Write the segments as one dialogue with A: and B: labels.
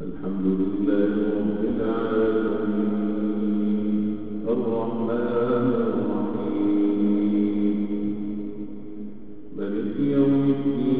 A: الحمد لله رب العالمين. الرحمن الرحيم. ملك يوم الدين.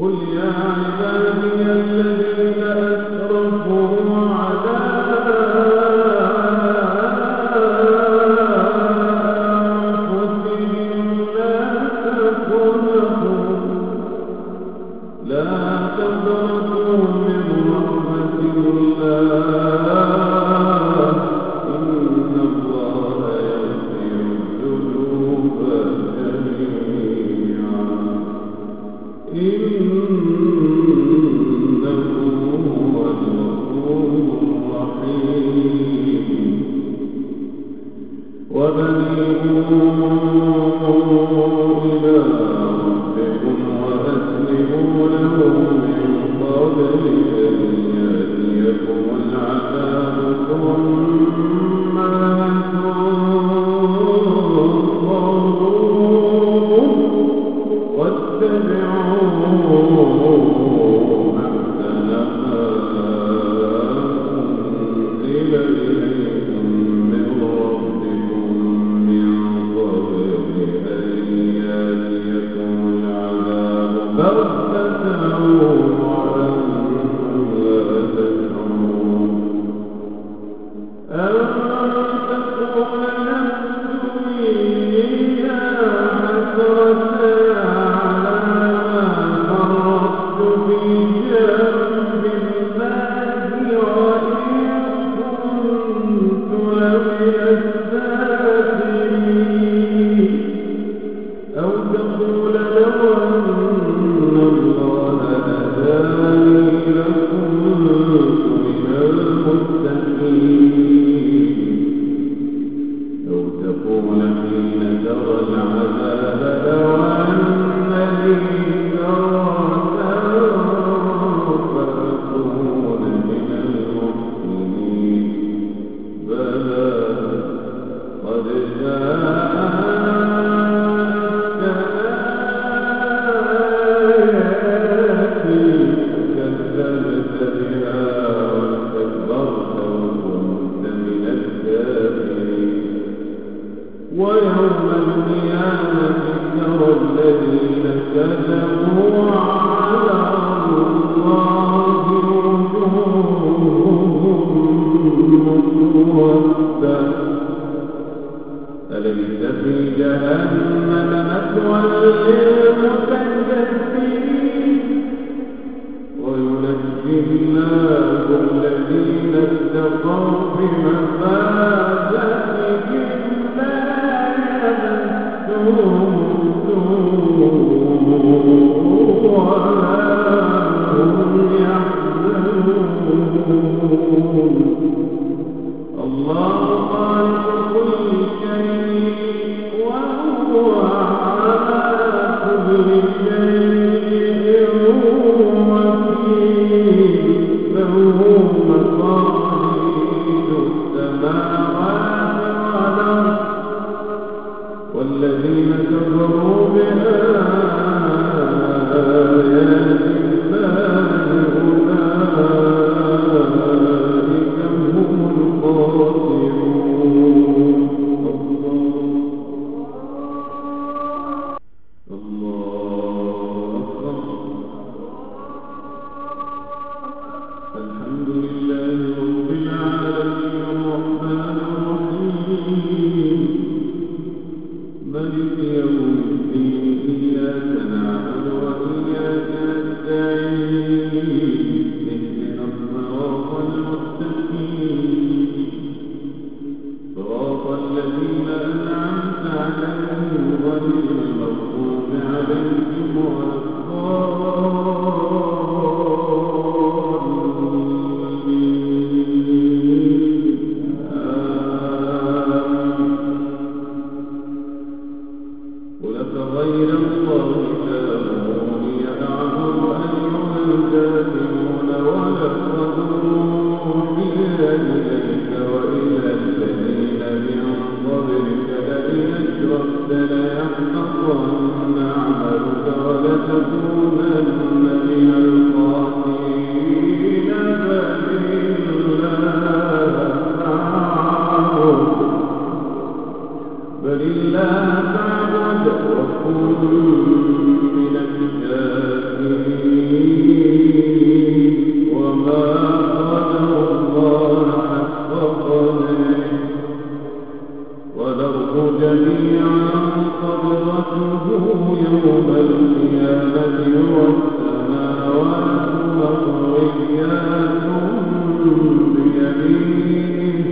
A: قل يا عبادي الذين آمنوا قد جاء جهنم مثوى لذنوبنا تكون جميعا قبضته يوم القيامة والسماوات مطويات بيمينه.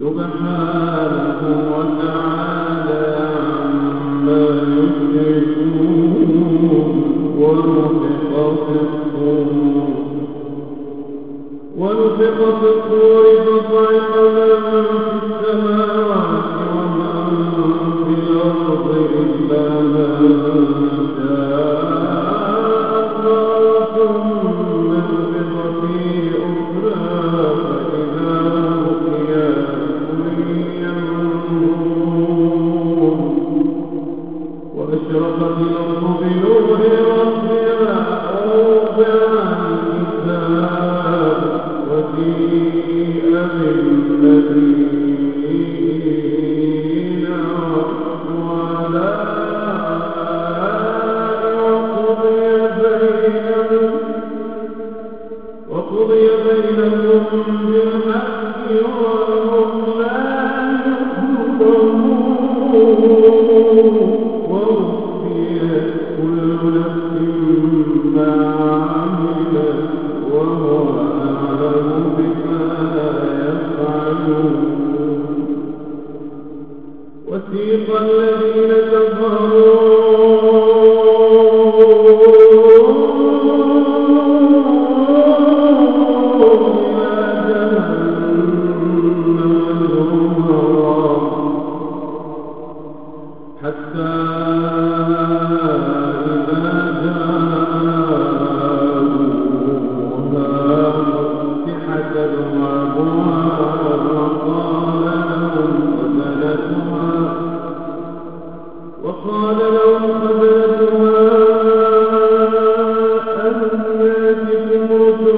A: سبحانه وتعالى عما يشركون ونفق في الصور ونفق في الصور فصعق من في Thank you. الرسل